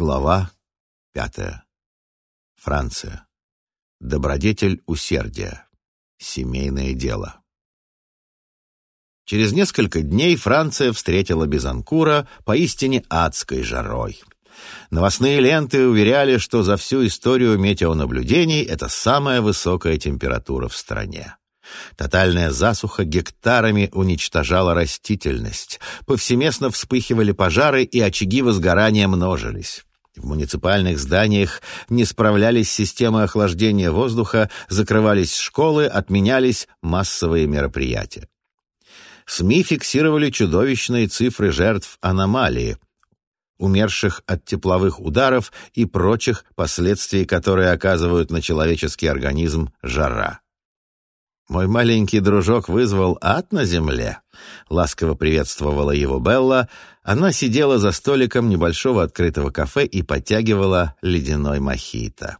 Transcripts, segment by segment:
Глава пятая. Франция. Добродетель усердия. Семейное дело. Через несколько дней Франция встретила Безанкура поистине адской жарой. Новостные ленты уверяли, что за всю историю метеонаблюдений это самая высокая температура в стране. Тотальная засуха гектарами уничтожала растительность. Повсеместно вспыхивали пожары, и очаги возгорания множились. В муниципальных зданиях не справлялись системы охлаждения воздуха, закрывались школы, отменялись массовые мероприятия. СМИ фиксировали чудовищные цифры жертв аномалии, умерших от тепловых ударов и прочих последствий, которые оказывают на человеческий организм жара. «Мой маленький дружок вызвал ад на земле», — ласково приветствовала его Белла. Она сидела за столиком небольшого открытого кафе и подтягивала ледяной мохито.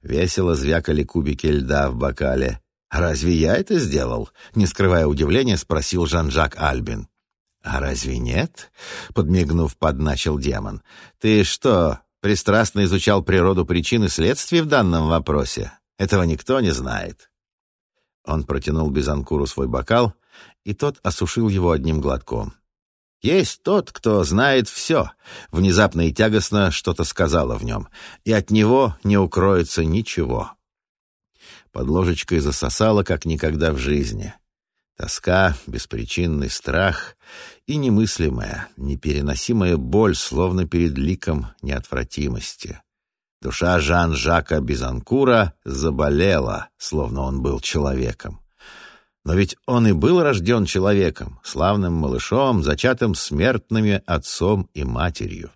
Весело звякали кубики льда в бокале. «Разве я это сделал?» — не скрывая удивления, спросил Жан-Жак Альбин. «А разве нет?» — подмигнув, подначил демон. «Ты что, пристрастно изучал природу причин и следствий в данном вопросе? Этого никто не знает». Он протянул Бизанкуру свой бокал, и тот осушил его одним глотком. «Есть тот, кто знает все», — внезапно и тягостно что-то сказала в нем, «и от него не укроется ничего». Под ложечкой засосало, как никогда в жизни. Тоска, беспричинный страх и немыслимая, непереносимая боль, словно перед ликом неотвратимости. Душа Жан-Жака Бизанкура заболела, словно он был человеком. Но ведь он и был рожден человеком, славным малышом, зачатым смертными отцом и матерью.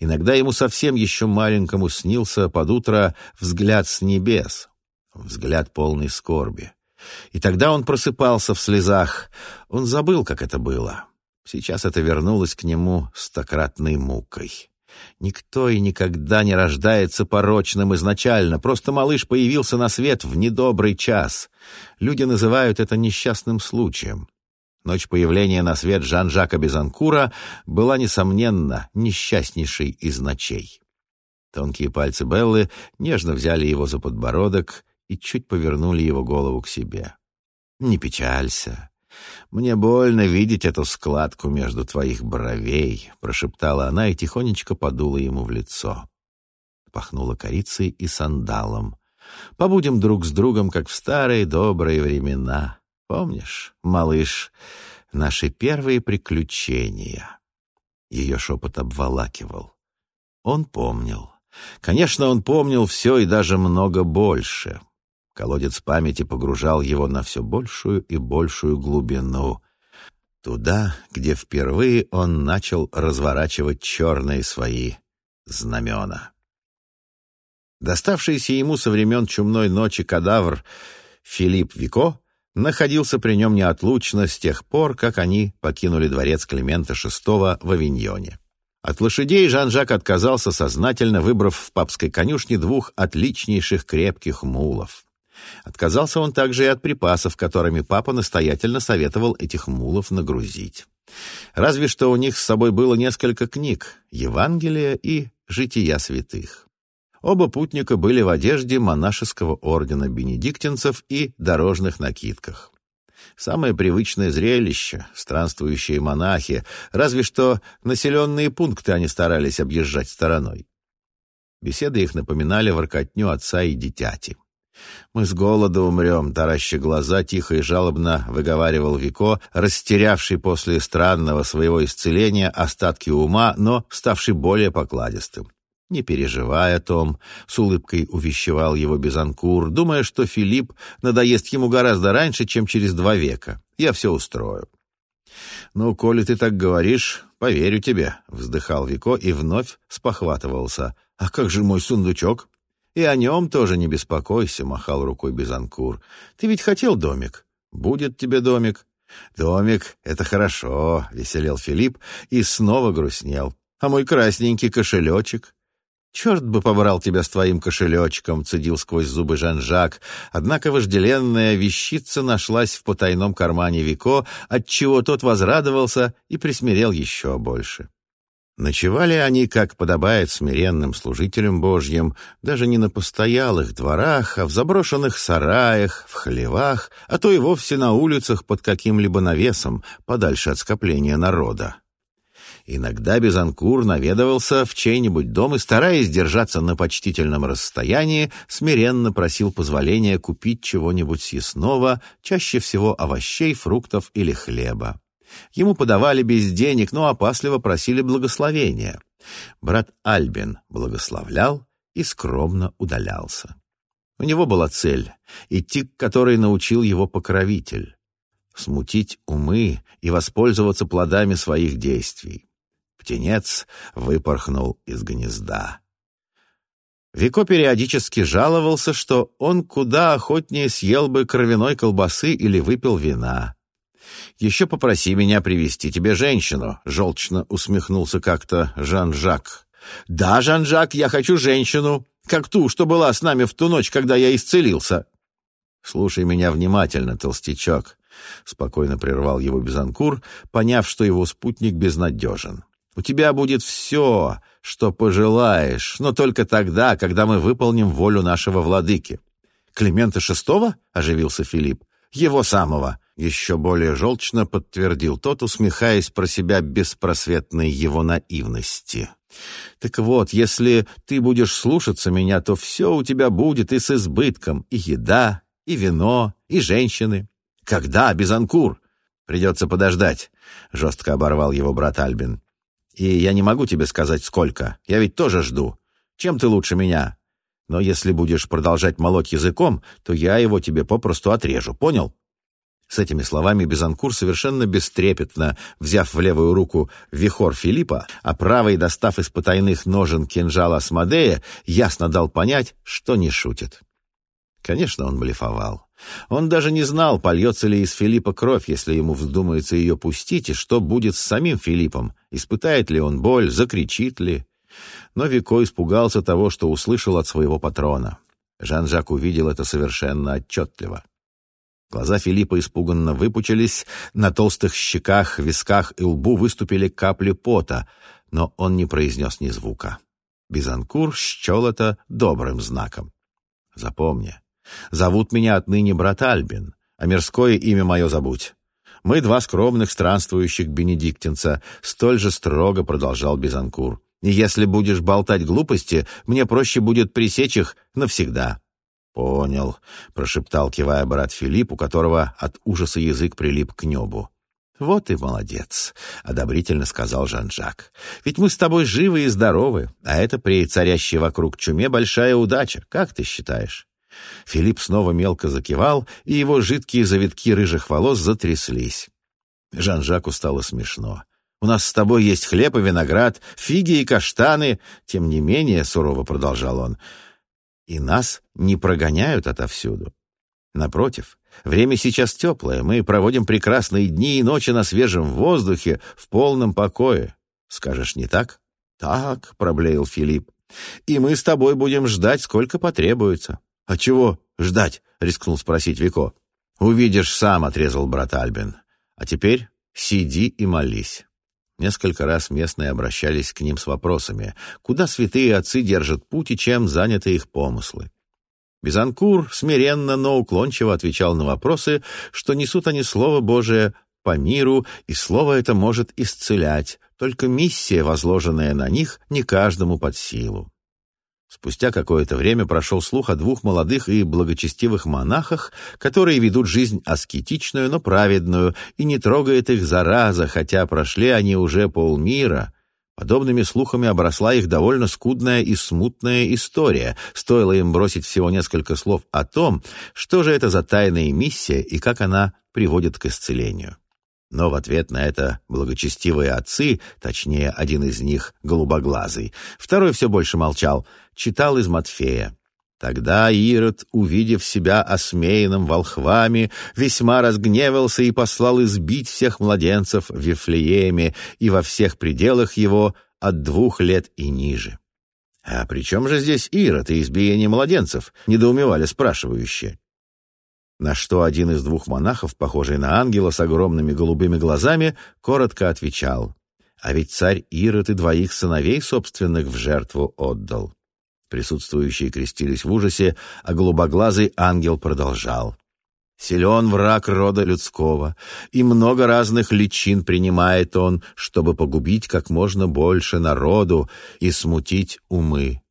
Иногда ему совсем еще маленькому снился под утро взгляд с небес, взгляд полный скорби. И тогда он просыпался в слезах. Он забыл, как это было. Сейчас это вернулось к нему стократной мукой. Никто и никогда не рождается порочным изначально, просто малыш появился на свет в недобрый час. Люди называют это несчастным случаем. Ночь появления на свет Жан-Жака Безанкура была, несомненно, несчастнейшей из ночей. Тонкие пальцы Беллы нежно взяли его за подбородок и чуть повернули его голову к себе. «Не печалься. «Мне больно видеть эту складку между твоих бровей», — прошептала она и тихонечко подула ему в лицо. Пахнула корицей и сандалом. «Побудем друг с другом, как в старые добрые времена. Помнишь, малыш, наши первые приключения?» Ее шепот обволакивал. Он помнил. Конечно, он помнил все и даже много больше. Колодец памяти погружал его на все большую и большую глубину. Туда, где впервые он начал разворачивать черные свои знамена. Доставшийся ему со времен чумной ночи кадавр Филипп Вико находился при нем неотлучно с тех пор, как они покинули дворец Климента VI в Авиньоне. От лошадей Жан-Жак отказался сознательно, выбрав в папской конюшне двух отличнейших крепких мулов. Отказался он также и от припасов, которыми папа настоятельно советовал этих мулов нагрузить. Разве что у них с собой было несколько книг — Евангелия и Жития святых. Оба путника были в одежде монашеского ордена бенедиктинцев и дорожных накидках. Самое привычное зрелище — странствующие монахи, разве что населенные пункты они старались объезжать стороной. Беседы их напоминали воркотню отца и дитяти. «Мы с голоду умрем», — тараща глаза, тихо и жалобно выговаривал Вико, растерявший после странного своего исцеления остатки ума, но ставший более покладистым. «Не переживай о том», — с улыбкой увещевал его Безанкур, думая, что Филипп надоест ему гораздо раньше, чем через два века. «Я все устрою». «Ну, коли ты так говоришь, поверю тебе», — вздыхал Вико и вновь спохватывался. «А как же мой сундучок?» «И о нем тоже не беспокойся», — махал рукой Безанкур. «Ты ведь хотел домик? Будет тебе домик». «Домик — это хорошо», — веселел Филипп и снова грустнел. «А мой красненький кошелечек?» «Черт бы побрал тебя с твоим кошелечком», — цедил сквозь зубы Жан-Жак. Однако вожделенная вещица нашлась в потайном кармане Вико, отчего тот возрадовался и присмирел еще больше. Ночевали они, как подобает смиренным служителям Божьим, даже не на постоялых дворах, а в заброшенных сараях, в хлевах, а то и вовсе на улицах под каким-либо навесом, подальше от скопления народа. Иногда Безанкур наведывался в чей-нибудь дом и, стараясь держаться на почтительном расстоянии, смиренно просил позволения купить чего-нибудь съестного, чаще всего овощей, фруктов или хлеба. Ему подавали без денег, но опасливо просили благословения. Брат Альбин благословлял и скромно удалялся. У него была цель, идти к которой научил его покровитель — смутить умы и воспользоваться плодами своих действий. Птенец выпорхнул из гнезда. Вико периодически жаловался, что он куда охотнее съел бы кровяной колбасы или выпил вина. «Еще попроси меня привести тебе женщину», — желчно усмехнулся как-то Жан-Жак. «Да, Жан-Жак, я хочу женщину, как ту, что была с нами в ту ночь, когда я исцелился». «Слушай меня внимательно, толстячок», — спокойно прервал его Безанкур, поняв, что его спутник безнадежен. У тебя будет все, что пожелаешь, но только тогда, когда мы выполним волю нашего владыки». «Климента шестого?» — оживился Филипп. «Его самого!» — еще более желчно подтвердил тот, усмехаясь про себя беспросветной его наивности. «Так вот, если ты будешь слушаться меня, то все у тебя будет и с избытком, и еда, и вино, и женщины. Когда, Безанкур?» «Придется подождать», — жестко оборвал его брат Альбин. И я не могу тебе сказать, сколько. Я ведь тоже жду. Чем ты лучше меня? Но если будешь продолжать молоть языком, то я его тебе попросту отрежу, понял?» С этими словами Безанкур совершенно бестрепетно, взяв в левую руку вихор Филиппа, а правой, достав из потайных ножен кинжал Асмодея, ясно дал понять, что не шутит. Конечно, он блефовал. Он даже не знал, польется ли из Филиппа кровь, если ему вздумается ее пустить, и что будет с самим Филиппом, испытает ли он боль, закричит ли. Но Вико испугался того, что услышал от своего патрона. Жан-Жак увидел это совершенно отчетливо. Глаза Филиппа испуганно выпучились, на толстых щеках, висках и лбу выступили капли пота, но он не произнес ни звука. Бизанкур счел это добрым знаком. «Запомни, Зовут меня отныне брат Альбин, а мирское имя мое забудь. Мы два скромных странствующих бенедиктинца, столь же строго продолжал Бизанкур. И если будешь болтать глупости, мне проще будет пресечь их навсегда. «Понял», — прошептал, кивая брат Филипп, у которого от ужаса язык прилип к небу. «Вот и молодец», — одобрительно сказал Жан-Жак. «Ведь мы с тобой живы и здоровы, а это при царящей вокруг чуме большая удача, как ты считаешь?» Филипп снова мелко закивал, и его жидкие завитки рыжих волос затряслись. Жан-Жаку стало смешно. «У нас с тобой есть хлеб и виноград, фиги и каштаны. Тем не менее, — сурово продолжал он, — и нас не прогоняют отовсюду. Напротив, время сейчас теплое, мы проводим прекрасные дни и ночи на свежем воздухе, в полном покое. Скажешь, не так?» «Так», — проблеял Филипп, — «и мы с тобой будем ждать, сколько потребуется. «А чего ждать?» — рискнул спросить Вико. «Увидишь сам», — отрезал брат Альбин. «А теперь сиди и молись». Несколько раз местные обращались к ним с вопросами, куда святые отцы держат путь и чем заняты их помыслы. Безанкур смиренно, но уклончиво отвечал на вопросы, что несут они Слово Божие по миру, и Слово это может исцелять, только миссия, возложенная на них, не каждому под силу. Спустя какое-то время прошел слух о двух молодых и благочестивых монахах, которые ведут жизнь аскетичную, но праведную, и не трогает их зараза, хотя прошли они уже полмира. Подобными слухами обросла их довольно скудная и смутная история. Стоило им бросить всего несколько слов о том, что же это за тайная миссия и как она приводит к исцелению. Но в ответ на это благочестивые отцы, точнее, один из них, голубоглазый, второй все больше молчал, читал из Матфея. Тогда Ирод, увидев себя осмеянным волхвами, весьма разгневался и послал избить всех младенцев в Вифлееме и во всех пределах его от двух лет и ниже. «А при чем же здесь Ирод и избиение младенцев?» — недоумевали спрашивающие. На что один из двух монахов, похожий на ангела с огромными голубыми глазами, коротко отвечал. А ведь царь Ирод и двоих сыновей собственных в жертву отдал. Присутствующие крестились в ужасе, а голубоглазый ангел продолжал. Силен враг рода людского, и много разных личин принимает он, чтобы погубить как можно больше народу и смутить умы.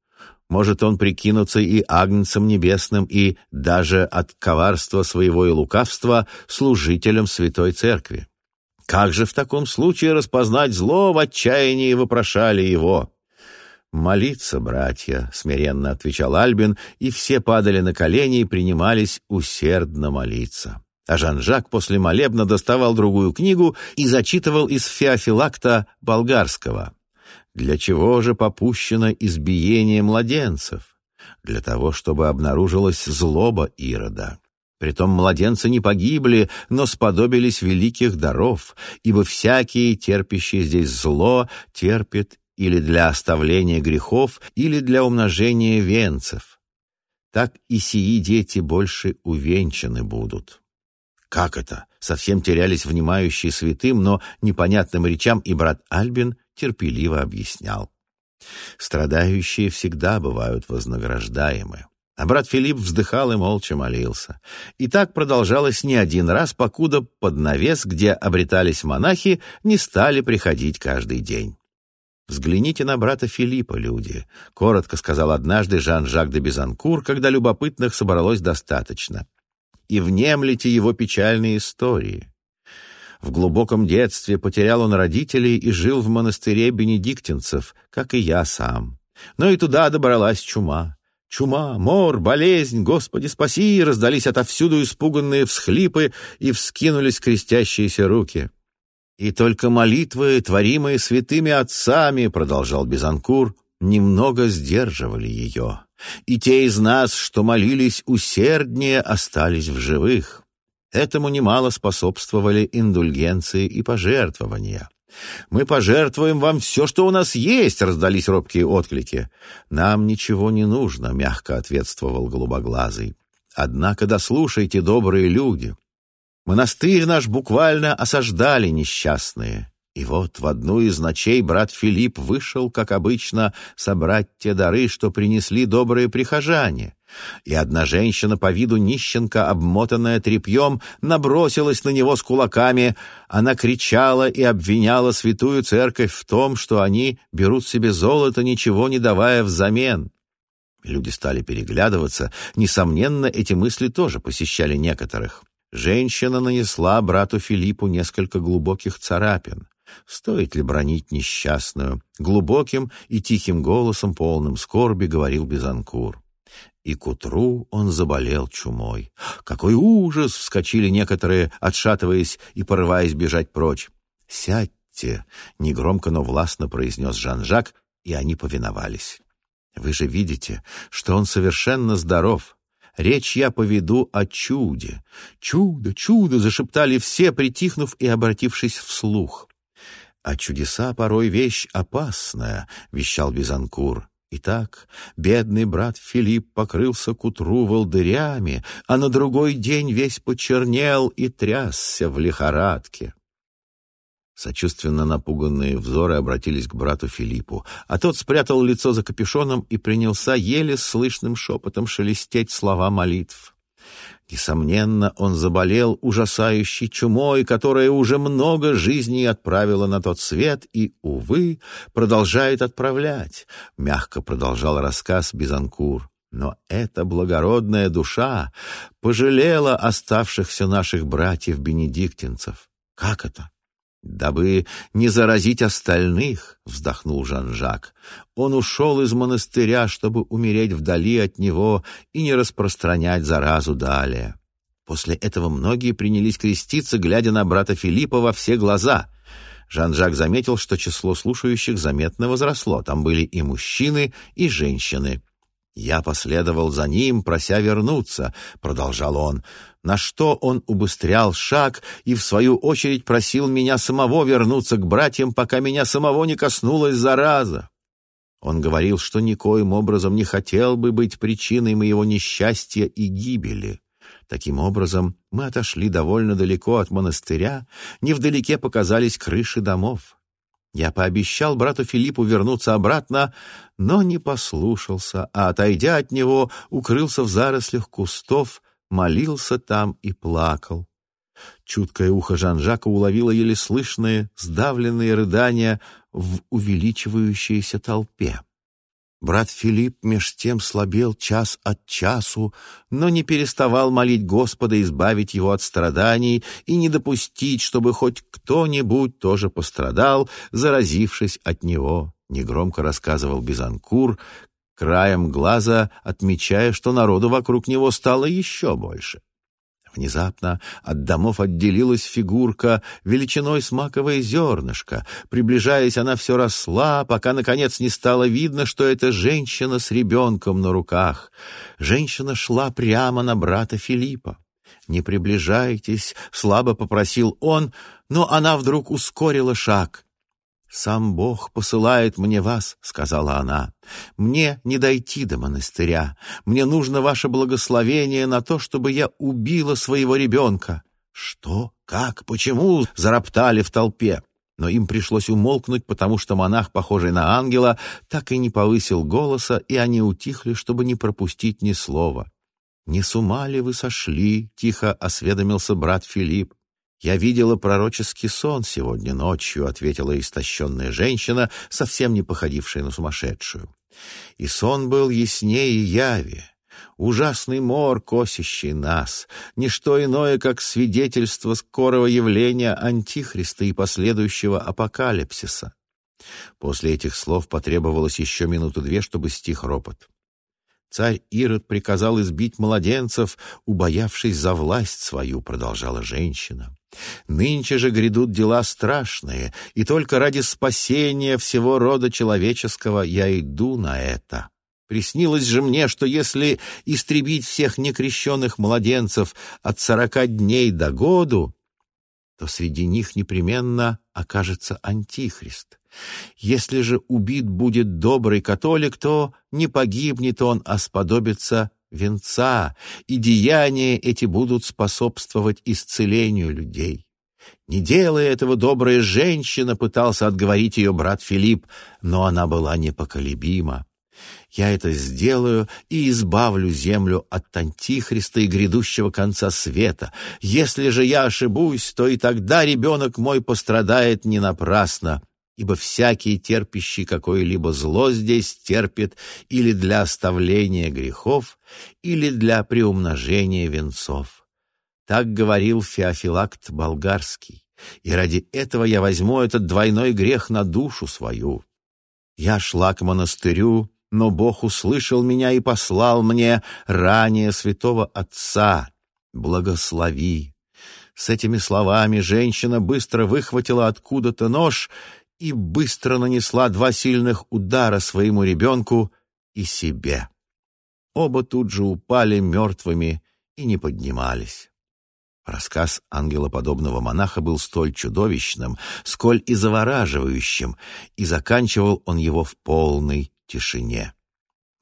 Может он прикинуться и агнцем небесным, и даже от коварства своего и лукавства служителем Святой Церкви. Как же в таком случае распознать зло в отчаянии вопрошали его? «Молиться, братья», — смиренно отвечал Альбин, и все падали на колени и принимались усердно молиться. А Жан-Жак после молебна доставал другую книгу и зачитывал из Феофилакта болгарского. Для чего же попущено избиение младенцев? Для того, чтобы обнаружилась злоба Ирода. Притом младенцы не погибли, но сподобились великих даров, ибо всякий, терпящий здесь зло, терпит или для оставления грехов, или для умножения венцев. Так и сии дети больше увенчаны будут. Как это? Совсем терялись внимающие святым, но непонятным речам, и брат Альбин терпеливо объяснял. Страдающие всегда бывают вознаграждаемы. А брат Филипп вздыхал и молча молился. И так продолжалось не один раз, покуда под навес, где обретались монахи, не стали приходить каждый день. «Взгляните на брата Филиппа, люди», — коротко сказал однажды Жан-Жак де Безанкур, когда любопытных собралось достаточно. «И внемлите его печальные истории». В глубоком детстве потерял он родителей и жил в монастыре бенедиктинцев, как и я сам. Но и туда добралась чума. Чума, мор, болезнь, Господи спаси, раздались отовсюду испуганные всхлипы и вскинулись крестящиеся руки. «И только молитвы, творимые святыми отцами, — продолжал Безанкур, — немного сдерживали ее. И те из нас, что молились усерднее, остались в живых. Этому немало способствовали индульгенции и пожертвования. «Мы пожертвуем вам все, что у нас есть», — раздались робкие отклики. «Нам ничего не нужно», — мягко ответствовал голубоглазый. «Однако дослушайте, добрые люди, Монастырь наш буквально осаждали несчастные. И вот в одну из ночей брат Филипп вышел, как обычно, собрать те дары, что принесли добрые прихожане. И одна женщина по виду нищенка, обмотанная тряпьем, набросилась на него с кулаками. Она кричала и обвиняла святую церковь в том, что они берут себе золото, ничего не давая взамен. Люди стали переглядываться. Несомненно, эти мысли тоже посещали некоторых. Женщина нанесла брату Филиппу несколько глубоких царапин. Стоит ли бронить несчастную? Глубоким и тихим голосом, полным скорби, говорил Безанкур. И к утру он заболел чумой. «Какой ужас!» — вскочили некоторые, отшатываясь и порываясь бежать прочь. «Сядьте!» — негромко, но властно произнес Жан-Жак, и они повиновались. «Вы же видите, что он совершенно здоров. Речь я поведу о чуде. Чудо, чудо, зашептали все, притихнув и обратившись вслух. А чудеса порой вещь опасная, вещал Бизанкур. Итак, бедный брат Филипп покрылся к утру волдырями, а на другой день весь почернел и трясся в лихорадке. Сочувственно напуганные взоры обратились к брату Филиппу, а тот спрятал лицо за капюшоном и принялся еле слышным шепотом шелестеть слова молитв. Несомненно, он заболел ужасающей чумой, которая уже много жизней отправила на тот свет и, увы, продолжает отправлять, — мягко продолжал рассказ Бизанкур. Но эта благородная душа пожалела оставшихся наших братьев-бенедиктинцев. Как это? «Дабы не заразить остальных», — вздохнул Жан-Жак, «он ушел из монастыря, чтобы умереть вдали от него и не распространять заразу далее». После этого многие принялись креститься, глядя на брата Филиппа во все глаза. Жан-Жак заметил, что число слушающих заметно возросло. Там были и мужчины, и женщины. «Я последовал за ним, прося вернуться», — продолжал он, на что он убыстрял шаг и, в свою очередь, просил меня самого вернуться к братьям, пока меня самого не коснулась зараза. Он говорил, что никоим образом не хотел бы быть причиной моего несчастья и гибели. Таким образом, мы отошли довольно далеко от монастыря, невдалеке показались крыши домов. Я пообещал брату Филиппу вернуться обратно, но не послушался, а, отойдя от него, укрылся в зарослях кустов, молился там и плакал. Чуткое ухо Жан-Жака уловило еле слышные, сдавленные рыдания в увеличивающейся толпе. Брат Филипп меж тем слабел час от часу, но не переставал молить Господа избавить его от страданий и не допустить, чтобы хоть кто-нибудь тоже пострадал, заразившись от него, негромко рассказывал Бизанкур, краем глаза отмечая, что народу вокруг него стало еще больше. Внезапно от домов отделилась фигурка величиной с маковое зернышко. Приближаясь, она все росла, пока, наконец, не стало видно, что это женщина с ребенком на руках. Женщина шла прямо на брата Филиппа. «Не приближайтесь», — слабо попросил он, но она вдруг ускорила шаг. «Сам Бог посылает мне вас», — сказала она. «Мне не дойти до монастыря. Мне нужно ваше благословение на то, чтобы я убила своего ребенка». «Что? Как? Почему?» — зароптали в толпе. Но им пришлось умолкнуть, потому что монах, похожий на ангела, так и не повысил голоса, и они утихли, чтобы не пропустить ни слова. «Не с ума ли вы сошли?» — тихо осведомился брат Филипп. «Я видела пророческий сон сегодня ночью», — ответила истощенная женщина, совсем не походившая на сумасшедшую. «И сон был яснее яви. Ужасный мор, косящий нас, ничто иное, как свидетельство скорого явления Антихриста и последующего апокалипсиса». После этих слов потребовалось еще минуту-две, чтобы стих ропот. Царь Ирод приказал избить младенцев, убоявшись за власть свою, продолжала женщина. Нынче же грядут дела страшные, и только ради спасения всего рода человеческого я иду на это. Приснилось же мне, что если истребить всех некрещенных младенцев от сорока дней до году, то среди них непременно окажется антихрист. Если же убит будет добрый католик, то не погибнет он, а сподобится венца, и деяния эти будут способствовать исцелению людей. Не делая этого, добрая женщина пытался отговорить ее брат Филипп, но она была непоколебима. Я это сделаю и избавлю землю от Антихриста и грядущего конца света. Если же я ошибусь, то и тогда ребенок мой пострадает не напрасно ибо всякий, терпящий какое-либо зло здесь, терпит или для оставления грехов, или для приумножения венцов. Так говорил Феофилакт Болгарский, и ради этого я возьму этот двойной грех на душу свою. Я шла к монастырю, но Бог услышал меня и послал мне ранее святого Отца. Благослови. С этими словами женщина быстро выхватила откуда-то нож и быстро нанесла два сильных удара своему ребенку и себе. Оба тут же упали мертвыми и не поднимались. Рассказ ангелоподобного монаха был столь чудовищным, сколь и завораживающим, и заканчивал он его в полной тишине.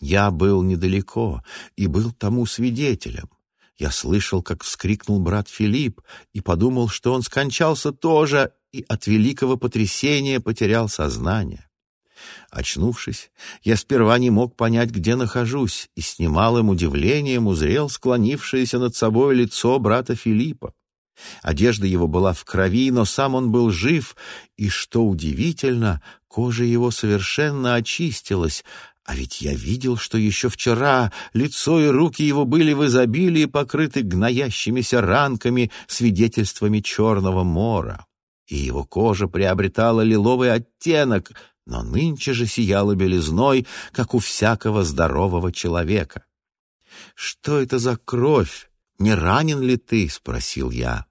Я был недалеко и был тому свидетелем. Я слышал, как вскрикнул брат Филипп, и подумал, что он скончался тоже и от великого потрясения потерял сознание. Очнувшись, я сперва не мог понять, где нахожусь, и с немалым удивлением узрел склонившееся над собой лицо брата Филиппа. Одежда его была в крови, но сам он был жив, и, что удивительно, кожа его совершенно очистилась, а ведь я видел, что еще вчера лицо и руки его были в изобилии покрыты гноящимися ранками, свидетельствами черного мора и его кожа приобретала лиловый оттенок, но нынче же сияла белизной, как у всякого здорового человека. «Что это за кровь? Не ранен ли ты?» — спросил я.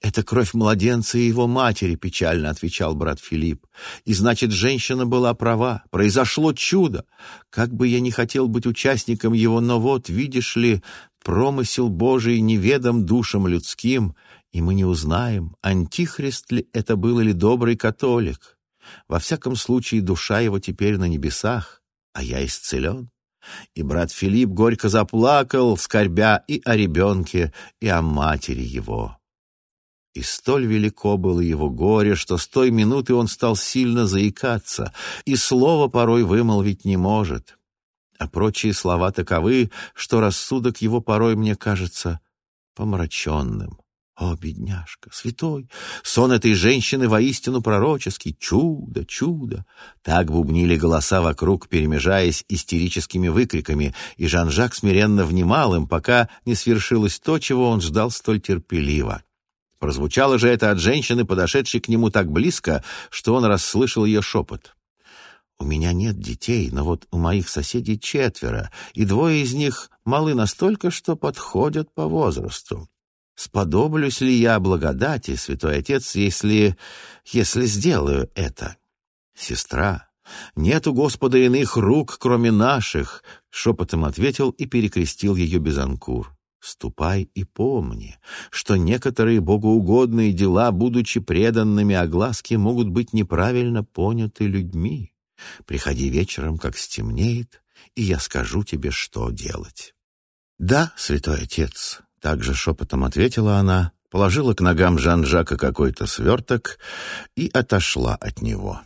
«Это кровь младенца и его матери», — печально отвечал брат Филипп. «И значит, женщина была права. Произошло чудо. Как бы я не хотел быть участником его, но вот, видишь ли, промысел Божий неведом душам людским, и мы не узнаем, антихрист ли это был или добрый католик. Во всяком случае, душа его теперь на небесах, а я исцелен. И брат Филипп горько заплакал, скорбя и о ребенке, и о матери его. И столь велико было его горе, что с той минуты он стал сильно заикаться, и слова порой вымолвить не может. А прочие слова таковы, что рассудок его порой мне кажется помраченным. О, бедняжка, святой! Сон этой женщины воистину пророческий. Чудо, чудо! Так бубнили голоса вокруг, перемежаясь истерическими выкриками, и Жан-Жак смиренно внимал им, пока не свершилось то, чего он ждал столь терпеливо. Прозвучало же это от женщины, подошедшей к нему так близко, что он расслышал ее шепот. «У меня нет детей, но вот у моих соседей четверо, и двое из них малы настолько, что подходят по возрасту. Сподоблюсь ли я благодати, святой отец, если... если сделаю это? Сестра, нет у Господа иных рук, кроме наших, шепотом ответил и перекрестил ее Безанкур. Ступай и помни, что некоторые богоугодные дела, будучи преданными огласке, могут быть неправильно поняты людьми. Приходи вечером, как стемнеет, и я скажу тебе, что делать. Да, святой отец, также шепотом ответила она, положила к ногам Жан-Жака какой-то сверток и отошла от него.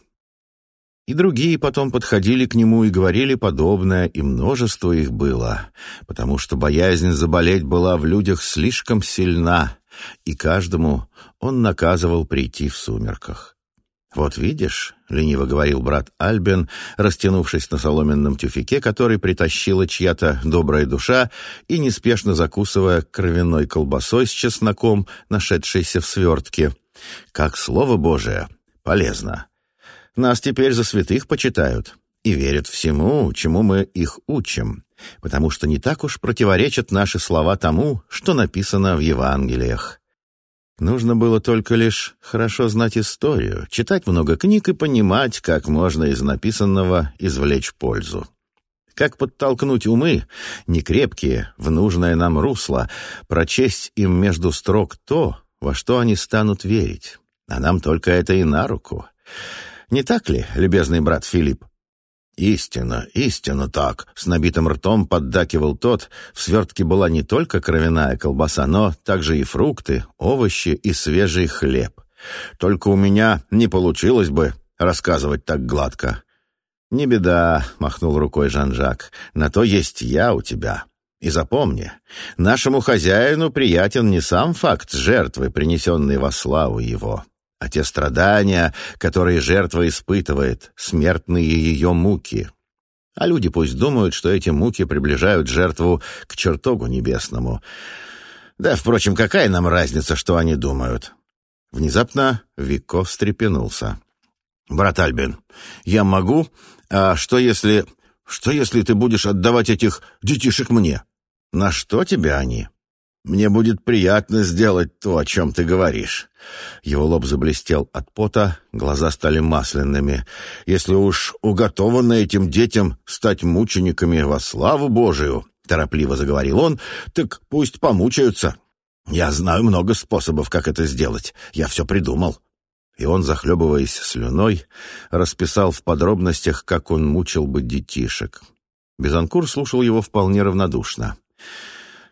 И другие потом подходили к нему и говорили подобное, и множество их было, потому что боязнь заболеть была в людях слишком сильна, и каждому он наказывал прийти в сумерках. «Вот видишь», — лениво говорил брат Альбен, растянувшись на соломенном тюфике, который притащила чья-то добрая душа и неспешно закусывая кровяной колбасой с чесноком, нашедшейся в свертке. «Как слово Божие, полезно. Нас теперь за святых почитают и верят всему, чему мы их учим, потому что не так уж противоречат наши слова тому, что написано в Евангелиях». Нужно было только лишь хорошо знать историю, читать много книг и понимать, как можно из написанного извлечь пользу. Как подтолкнуть умы, некрепкие, в нужное нам русло, прочесть им между строк то, во что они станут верить. А нам только это и на руку. Не так ли, любезный брат Филипп? «Истинно, истинно так!» — с набитым ртом поддакивал тот. В свертке была не только кровяная колбаса, но также и фрукты, овощи и свежий хлеб. Только у меня не получилось бы рассказывать так гладко. «Не беда», — махнул рукой Жан-Жак, — «на то есть я у тебя». И запомни, нашему хозяину приятен не сам факт жертвы, принесенной во славу его, а те страдания, которые жертва испытывает, смертные ее муки. А люди пусть думают, что эти муки приближают жертву к чертогу небесному. Да, впрочем, какая нам разница, что они думают? Внезапно Вико встрепенулся. «Брат Альбин, я могу? А что если... Что если ты будешь отдавать этих детишек мне? На что тебе они?» Мне будет приятно сделать то, о чем ты говоришь». Его лоб заблестел от пота, глаза стали масляными. «Если уж уготовано этим детям стать мучениками во славу Божию», — торопливо заговорил он, — «так пусть помучаются. Я знаю много способов, как это сделать. Я все придумал». И он, захлебываясь слюной, расписал в подробностях, как он мучил бы детишек. Безанкур слушал его вполне равнодушно.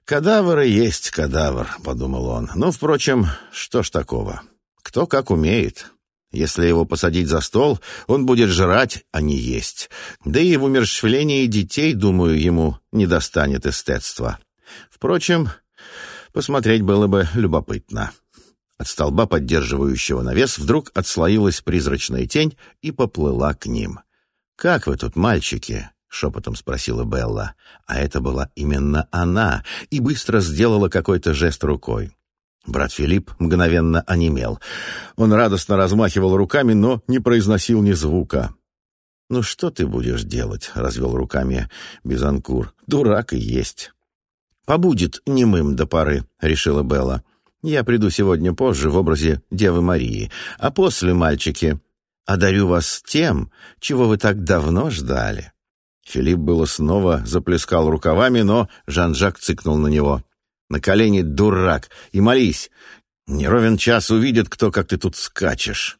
«Кадавр и есть кадавр», — подумал он. «Ну, впрочем, что ж такого? Кто как умеет. Если его посадить за стол, он будет жрать, а не есть. Да и в умерщвлении детей, думаю, ему не достанет эстетства. Впрочем, посмотреть было бы любопытно». От столба, поддерживающего навес, вдруг отслоилась призрачная тень и поплыла к ним. «Как вы тут, мальчики?» — шепотом спросила Белла. А это была именно она, и быстро сделала какой-то жест рукой. Брат Филипп мгновенно онемел. Он радостно размахивал руками, но не произносил ни звука. «Ну что ты будешь делать?» — развел руками Бизанкур. «Дурак и есть». «Побудет немым до поры», — решила Белла. «Я приду сегодня позже в образе Девы Марии, а после, мальчики, одарю вас тем, чего вы так давно ждали». Филипп было снова заплескал рукавами, но Жан-Жак цыкнул на него. «На колени, дурак, и молись! Не ровен час увидит, кто, как ты тут скачешь!»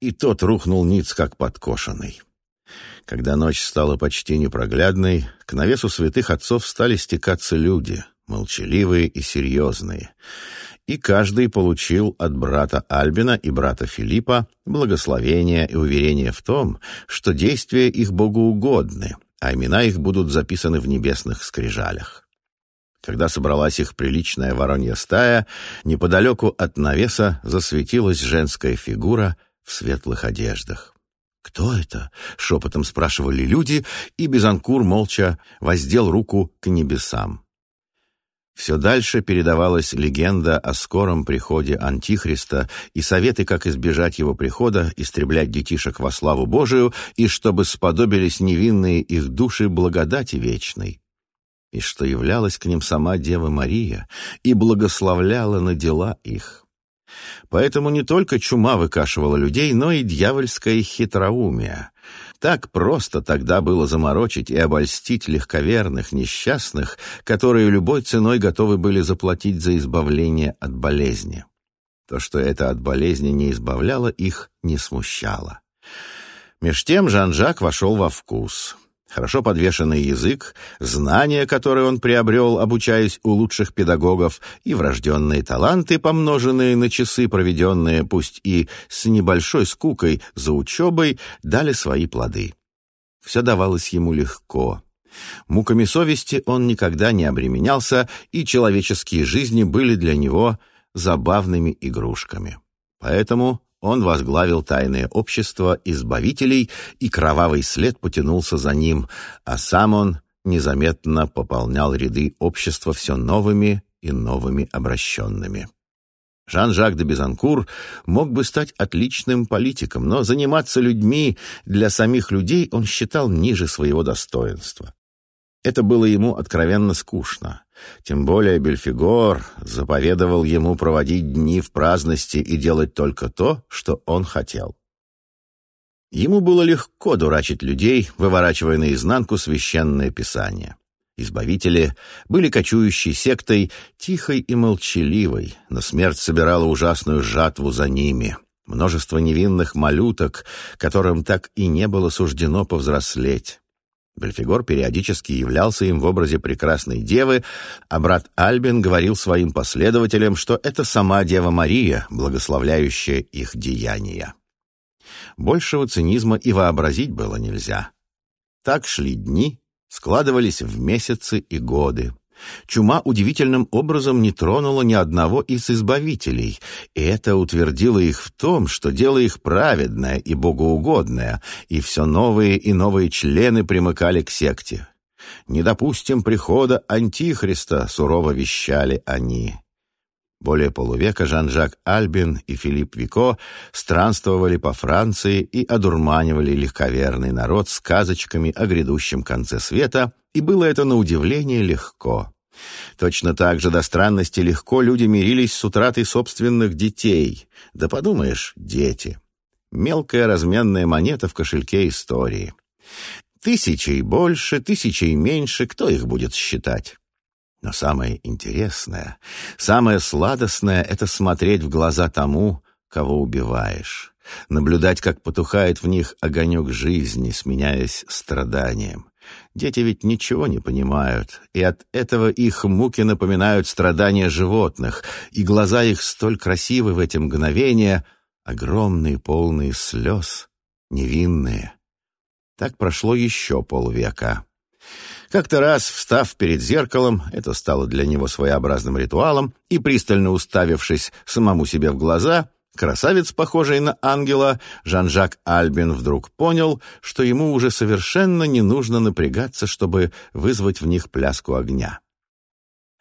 И тот рухнул ниц, как подкошенный. Когда ночь стала почти непроглядной, к навесу святых отцов стали стекаться люди, молчаливые и серьезные. и каждый получил от брата Альбина и брата Филиппа благословение и уверение в том, что действия их богоугодны, а имена их будут записаны в небесных скрижалях. Когда собралась их приличная воронья стая, неподалеку от навеса засветилась женская фигура в светлых одеждах. «Кто это?» — шепотом спрашивали люди, и Безанкур молча воздел руку к небесам. Все дальше передавалась легенда о скором приходе Антихриста и советы, как избежать его прихода, истреблять детишек во славу Божию и чтобы сподобились невинные их души благодати вечной. И что являлась к ним сама Дева Мария и благословляла на дела их. Поэтому не только чума выкашивала людей, но и дьявольское хитроумие. Так просто тогда было заморочить и обольстить легковерных, несчастных, которые любой ценой готовы были заплатить за избавление от болезни. То, что это от болезни не избавляло их, не смущало. Меж тем Жан-Жак вошел во вкус хорошо подвешенный язык, знания, которые он приобрел, обучаясь у лучших педагогов, и врожденные таланты, помноженные на часы, проведенные, пусть и с небольшой скукой за учебой, дали свои плоды. Все давалось ему легко. Муками совести он никогда не обременялся, и человеческие жизни были для него забавными игрушками. Поэтому он возглавил тайное общество избавителей, и кровавый след потянулся за ним, а сам он незаметно пополнял ряды общества все новыми и новыми обращенными. Жан-Жак де Безанкур мог бы стать отличным политиком, но заниматься людьми для самих людей он считал ниже своего достоинства. Это было ему откровенно скучно. Тем более Бельфигор заповедовал ему проводить дни в праздности и делать только то, что он хотел. Ему было легко дурачить людей, выворачивая наизнанку священное писание. Избавители были кочующей сектой, тихой и молчаливой, но смерть собирала ужасную жатву за ними. Множество невинных малюток, которым так и не было суждено повзрослеть. Бельфигор периодически являлся им в образе прекрасной девы, а брат Альбин говорил своим последователям, что это сама Дева Мария, благословляющая их деяния. Большего цинизма и вообразить было нельзя. Так шли дни, складывались в месяцы и годы. Чума удивительным образом не тронула ни одного из избавителей, и это утвердило их в том, что дело их праведное и богоугодное, и все новые и новые члены примыкали к секте. «Не допустим прихода Антихриста», — сурово вещали они. Более полувека Жан-Жак Альбин и Филипп Вико странствовали по Франции и одурманивали легковерный народ сказочками о грядущем конце света, и было это на удивление легко. Точно так же до странности легко люди мирились с утратой собственных детей. Да подумаешь, дети. Мелкая разменная монета в кошельке истории. Тысячей больше, тысячей меньше, кто их будет считать? Но самое интересное, самое сладостное — это смотреть в глаза тому, кого убиваешь. Наблюдать, как потухает в них огонек жизни, сменяясь страданием. Дети ведь ничего не понимают, и от этого их муки напоминают страдания животных, и глаза их столь красивы в эти мгновения, огромные, полные слез, невинные. Так прошло еще полвека. Как-то раз, встав перед зеркалом, это стало для него своеобразным ритуалом, и пристально уставившись самому себе в глаза, красавец, похожий на ангела, Жан-Жак Альбин вдруг понял, что ему уже совершенно не нужно напрягаться, чтобы вызвать в них пляску огня.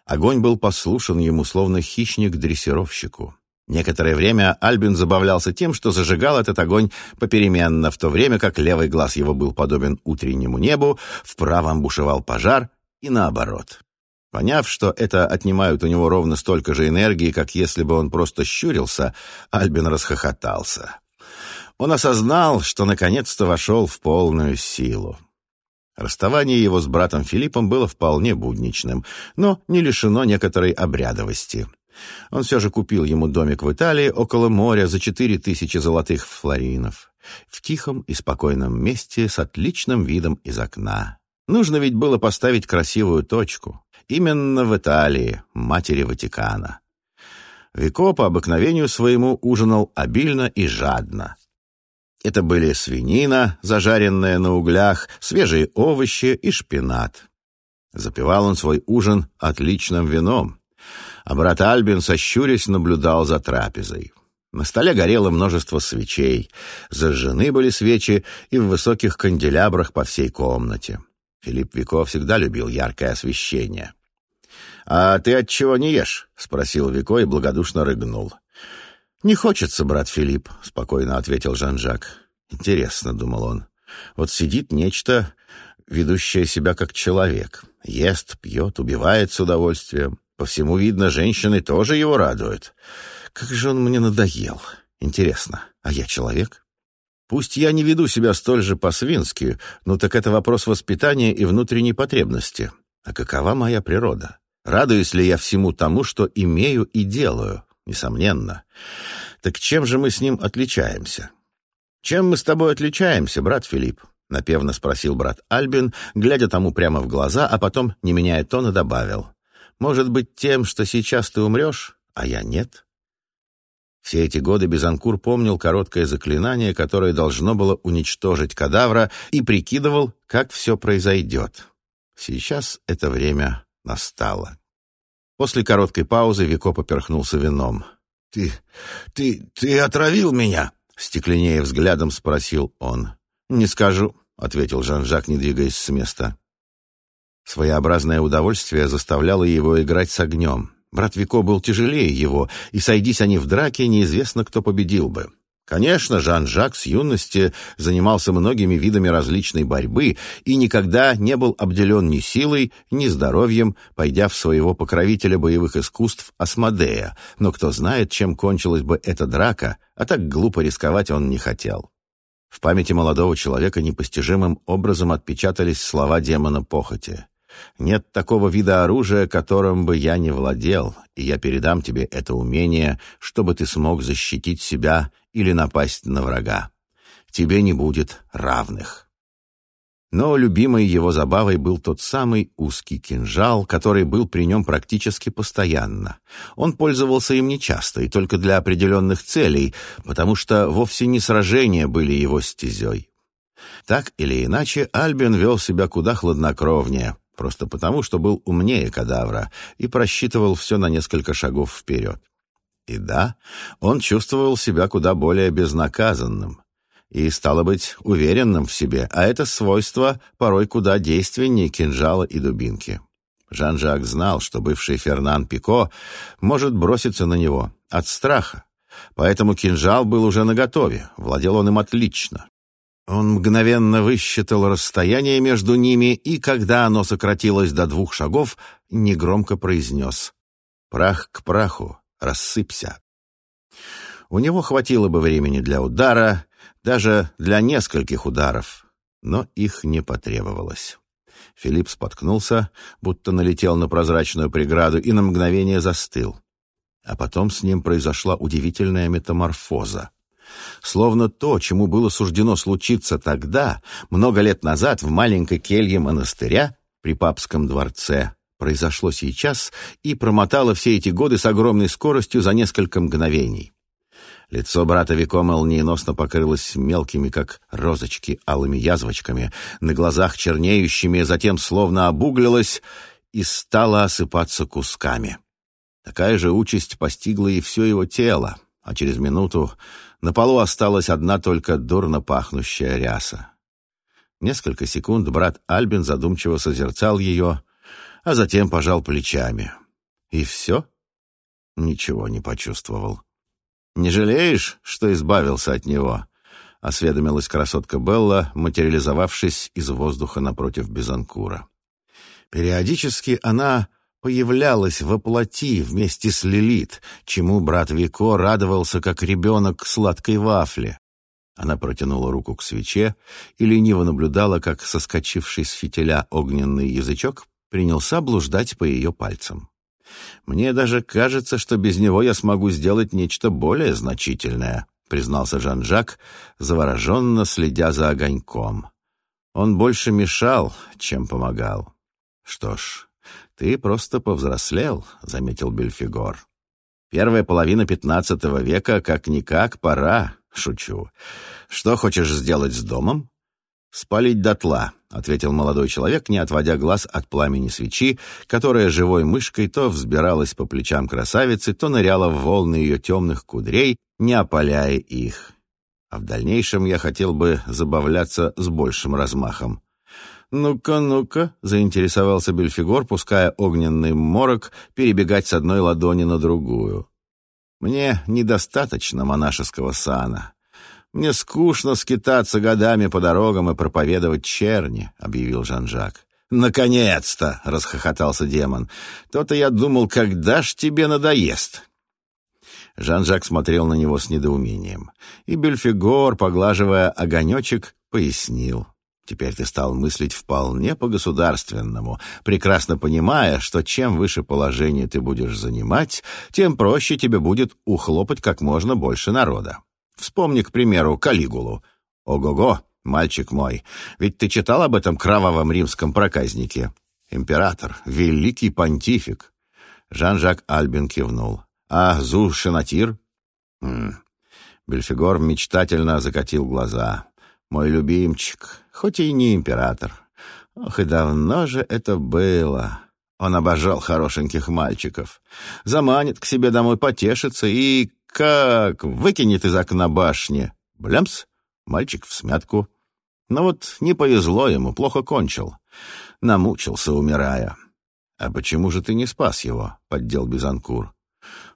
Огонь был послушен ему, словно хищник дрессировщику. Некоторое время Альбин забавлялся тем, что зажигал этот огонь попеременно, в то время как левый глаз его был подобен утреннему небу, в правом бушевал пожар и наоборот. Поняв, что это отнимают у него ровно столько же энергии, как если бы он просто щурился, Альбин расхохотался. Он осознал, что наконец-то вошел в полную силу. Расставание его с братом Филиппом было вполне будничным, но не лишено некоторой обрядовости — он все же купил ему домик в Италии около моря за четыре тысячи золотых флоринов. В тихом и спокойном месте с отличным видом из окна. Нужно ведь было поставить красивую точку. Именно в Италии, матери Ватикана. Вико по обыкновению своему ужинал обильно и жадно. Это были свинина, зажаренная на углях, свежие овощи и шпинат. Запивал он свой ужин отличным вином, а брат Альбин, сощурясь, наблюдал за трапезой. На столе горело множество свечей, зажжены были свечи и в высоких канделябрах по всей комнате. Филипп Вико всегда любил яркое освещение. «А ты от чего не ешь?» — спросил Вико и благодушно рыгнул. «Не хочется, брат Филипп», — спокойно ответил Жан-Жак. «Интересно», — думал он, — «вот сидит нечто, ведущее себя как человек. Ест, пьет, убивает с удовольствием. По всему видно, женщины тоже его радуют. Как же он мне надоел. Интересно, а я человек? Пусть я не веду себя столь же по-свински, но так это вопрос воспитания и внутренней потребности. А какова моя природа? Радуюсь ли я всему тому, что имею и делаю? Несомненно. Так чем же мы с ним отличаемся? Чем мы с тобой отличаемся, брат Филипп? Напевно спросил брат Альбин, глядя тому прямо в глаза, а потом, не меняя тона, добавил. Может быть, тем, что сейчас ты умрешь, а я нет? Все эти годы Безанкур помнил короткое заклинание, которое должно было уничтожить кадавра, и прикидывал, как все произойдет. Сейчас это время настало. После короткой паузы Вико поперхнулся вином. «Ты... ты... ты отравил меня?» — стекленея взглядом спросил он. «Не скажу», — ответил Жан-Жак, не двигаясь с места. Своеобразное удовольствие заставляло его играть с огнем. Брат Вико был тяжелее его, и, сойдись они в драке, неизвестно, кто победил бы. Конечно, Жан-Жак с юности занимался многими видами различной борьбы и никогда не был обделен ни силой, ни здоровьем, пойдя в своего покровителя боевых искусств Асмодея, но кто знает, чем кончилась бы эта драка, а так глупо рисковать он не хотел. В памяти молодого человека непостижимым образом отпечатались слова демона похоти. Нет такого вида оружия, которым бы я не владел, и я передам тебе это умение, чтобы ты смог защитить себя или напасть на врага. Тебе не будет равных. Но любимой его забавой был тот самый узкий кинжал, который был при нем практически постоянно. Он пользовался им нечасто и только для определенных целей, потому что вовсе не сражения были его стезей. Так или иначе, Альбин вел себя куда хладнокровнее, просто потому, что был умнее кадавра и просчитывал все на несколько шагов вперед. И да, он чувствовал себя куда более безнаказанным и, стало быть, уверенным в себе, а это свойство порой куда действеннее кинжала и дубинки. Жан-Жак знал, что бывший Фернан Пико может броситься на него от страха, поэтому кинжал был уже наготове, владел он им отлично. Он мгновенно высчитал расстояние между ними и, когда оно сократилось до двух шагов, негромко произнес «Прах к праху, рассыпься». У него хватило бы времени для удара, даже для нескольких ударов, но их не потребовалось. Филипп споткнулся, будто налетел на прозрачную преграду и на мгновение застыл. А потом с ним произошла удивительная метаморфоза. Словно то, чему было суждено случиться тогда, много лет назад в маленькой келье монастыря при папском дворце, произошло сейчас и промотало все эти годы с огромной скоростью за несколько мгновений. Лицо брата Вико молниеносно покрылось мелкими, как розочки, алыми язвочками, на глазах чернеющими, затем словно обуглилось и стало осыпаться кусками. Такая же участь постигла и все его тело, а через минуту на полу осталась одна только дурно пахнущая ряса. Несколько секунд брат Альбин задумчиво созерцал ее, а затем пожал плечами. И все? Ничего не почувствовал. «Не жалеешь, что избавился от него?» — осведомилась красотка Белла, материализовавшись из воздуха напротив Безанкура. Периодически она появлялась во плоти вместе с Лилит, чему брат Вико радовался, как ребенок к сладкой вафле. Она протянула руку к свече и лениво наблюдала, как соскочивший с фитиля огненный язычок принялся блуждать по ее пальцам. «Мне даже кажется, что без него я смогу сделать нечто более значительное», признался Жан-Жак, завороженно следя за огоньком. Он больше мешал, чем помогал. Что ж, «Ты просто повзрослел», — заметил Бельфигор. Первая половина пятнадцатого века, как-никак, пора. Шучу. Что хочешь сделать с домом? Спалить дотла, ответил молодой человек, не отводя глаз от пламени свечи, которая живой мышкой то взбиралась по плечам красавицы, то ныряла в волны ее темных кудрей, не опаляя их. А в дальнейшем я хотел бы забавляться с большим размахом. «Ну-ка, ну-ка», — заинтересовался Бельфигор, пуская огненный морок перебегать с одной ладони на другую. «Мне недостаточно монашеского сана. Мне скучно скитаться годами по дорогам и проповедовать черни», — объявил Жан-Жак. «Наконец-то!» — расхохотался демон. «То-то я думал, когда ж тебе надоест?» Жан-Жак смотрел на него с недоумением. И Бельфигор, поглаживая огонечек, пояснил. Теперь ты стал мыслить вполне по-государственному, прекрасно понимая, что чем выше положение ты будешь занимать, тем проще тебе будет ухлопать как можно больше народа. Вспомни, к примеру, Калигулу. Ого-го, мальчик мой, ведь ты читал об этом кровавом римском проказнике? Император, великий понтифик. Жан-Жак Альбин кивнул. А Зу-Шенатир? Бельфигор мечтательно закатил глаза. Мой любимчик, хоть и не император. Ох, и давно же это было. Он обожал хорошеньких мальчиков. Заманит к себе домой потешиться и как выкинет из окна башни. Блямс, мальчик в смятку. Но вот не повезло ему, плохо кончил. Намучился, умирая. «А почему же ты не спас его?» — поддел Бизанкур.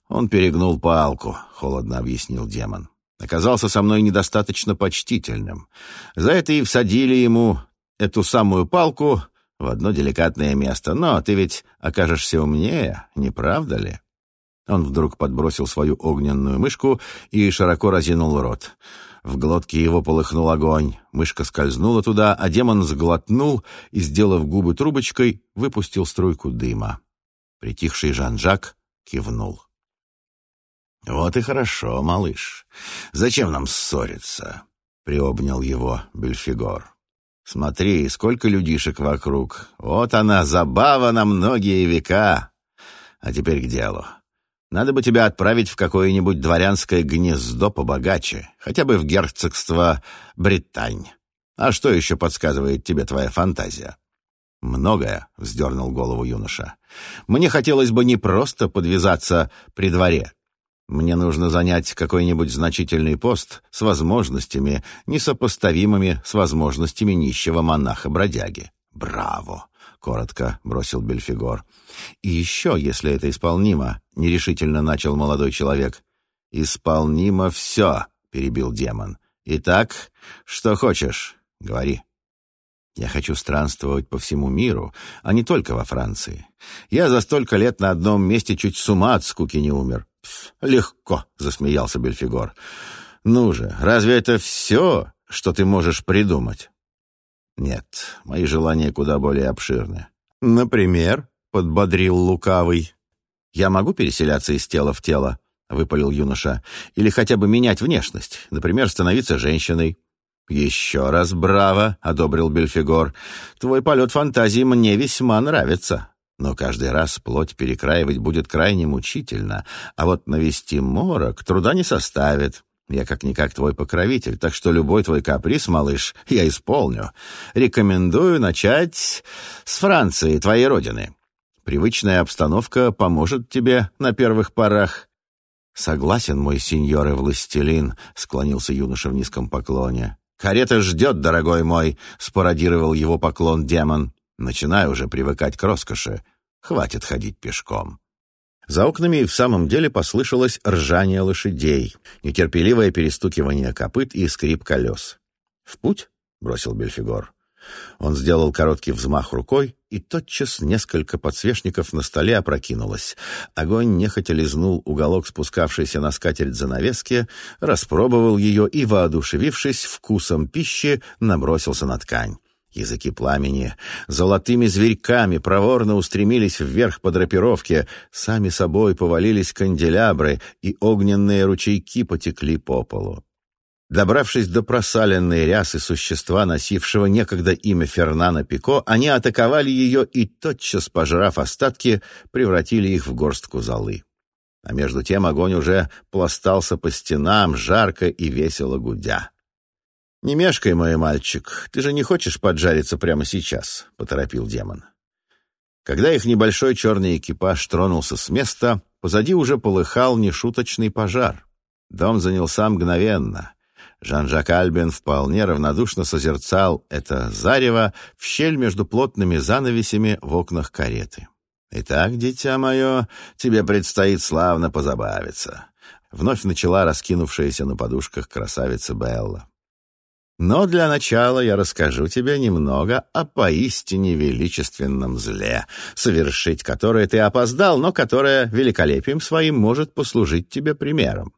«Он перегнул палку», — холодно объяснил демон. Оказался со мной недостаточно почтительным. За это и всадили ему эту самую палку в одно деликатное место. Но ты ведь окажешься умнее, не правда ли?» Он вдруг подбросил свою огненную мышку и широко разинул рот. В глотке его полыхнул огонь. Мышка скользнула туда, а демон сглотнул и, сделав губы трубочкой, выпустил струйку дыма. Притихший Жан-Жак кивнул. «Вот и хорошо, малыш. Зачем нам ссориться?» — приобнял его Бельфигор. «Смотри, сколько людишек вокруг. Вот она, забава на многие века. А теперь к делу. Надо бы тебя отправить в какое-нибудь дворянское гнездо побогаче, хотя бы в герцогство Британь. А что еще подсказывает тебе твоя фантазия?» «Многое», — вздернул голову юноша. «Мне хотелось бы не просто подвязаться при дворе, мне нужно занять какой-нибудь значительный пост с возможностями, несопоставимыми с возможностями нищего монаха-бродяги. «Браво!» — коротко бросил Бельфигор. «И еще, если это исполнимо», — нерешительно начал молодой человек. «Исполнимо все», — перебил демон. «Итак, что хочешь, говори». Я хочу странствовать по всему миру, а не только во Франции. Я за столько лет на одном месте чуть с ума от скуки не умер. «Легко», — засмеялся Бельфигор. «Ну же, разве это все, что ты можешь придумать?» «Нет, мои желания куда более обширны». «Например?» — подбодрил Лукавый. «Я могу переселяться из тела в тело?» — выпалил юноша. «Или хотя бы менять внешность, например, становиться женщиной». «Еще раз браво!» — одобрил Бельфигор. «Твой полет фантазии мне весьма нравится. Но каждый раз плоть перекраивать будет крайне мучительно, а вот навести морок труда не составит. Я как-никак твой покровитель, так что любой твой каприз, малыш, я исполню. Рекомендую начать с Франции, твоей родины. Привычная обстановка поможет тебе на первых порах». «Согласен, мой сеньор и властелин», — склонился юноша в низком поклоне. «Карета ждет, дорогой мой», — спародировал его поклон демон. Начинаю уже привыкать к роскоши. Хватит ходить пешком. За окнами и в самом деле послышалось ржание лошадей, нетерпеливое перестукивание копыт и скрип колес. «В путь?» — бросил Бельфигор. Он сделал короткий взмах рукой, и тотчас несколько подсвечников на столе опрокинулось. Огонь нехотя лизнул уголок спускавшейся на скатерть занавески, распробовал ее и, воодушевившись вкусом пищи, набросился на ткань. Языки пламени золотыми зверьками проворно устремились вверх по драпировке, сами собой повалились канделябры, и огненные ручейки потекли по полу. Добравшись до просаленной рясы существа, носившего некогда имя Фернана Пико, они атаковали ее и, тотчас пожрав остатки, превратили их в горстку золы. А между тем огонь уже пластался по стенам, жарко и весело гудя. «Не мешкай, мой мальчик, ты же не хочешь поджариться прямо сейчас», — поторопил демон. Когда их небольшой черный экипаж тронулся с места, позади уже полыхал нешуточный пожар. Дом занялся мгновенно. Жан-Жак Альбин вполне равнодушно созерцал это зарево в щель между плотными занавесями в окнах кареты. «Итак, дитя мое, тебе предстоит славно позабавиться», — вновь начала раскинувшаяся на подушках красавица Белла. «Но для начала я расскажу тебе немного о поистине величественном зле, совершить которое ты опоздал, но которое великолепием своим может послужить тебе примером.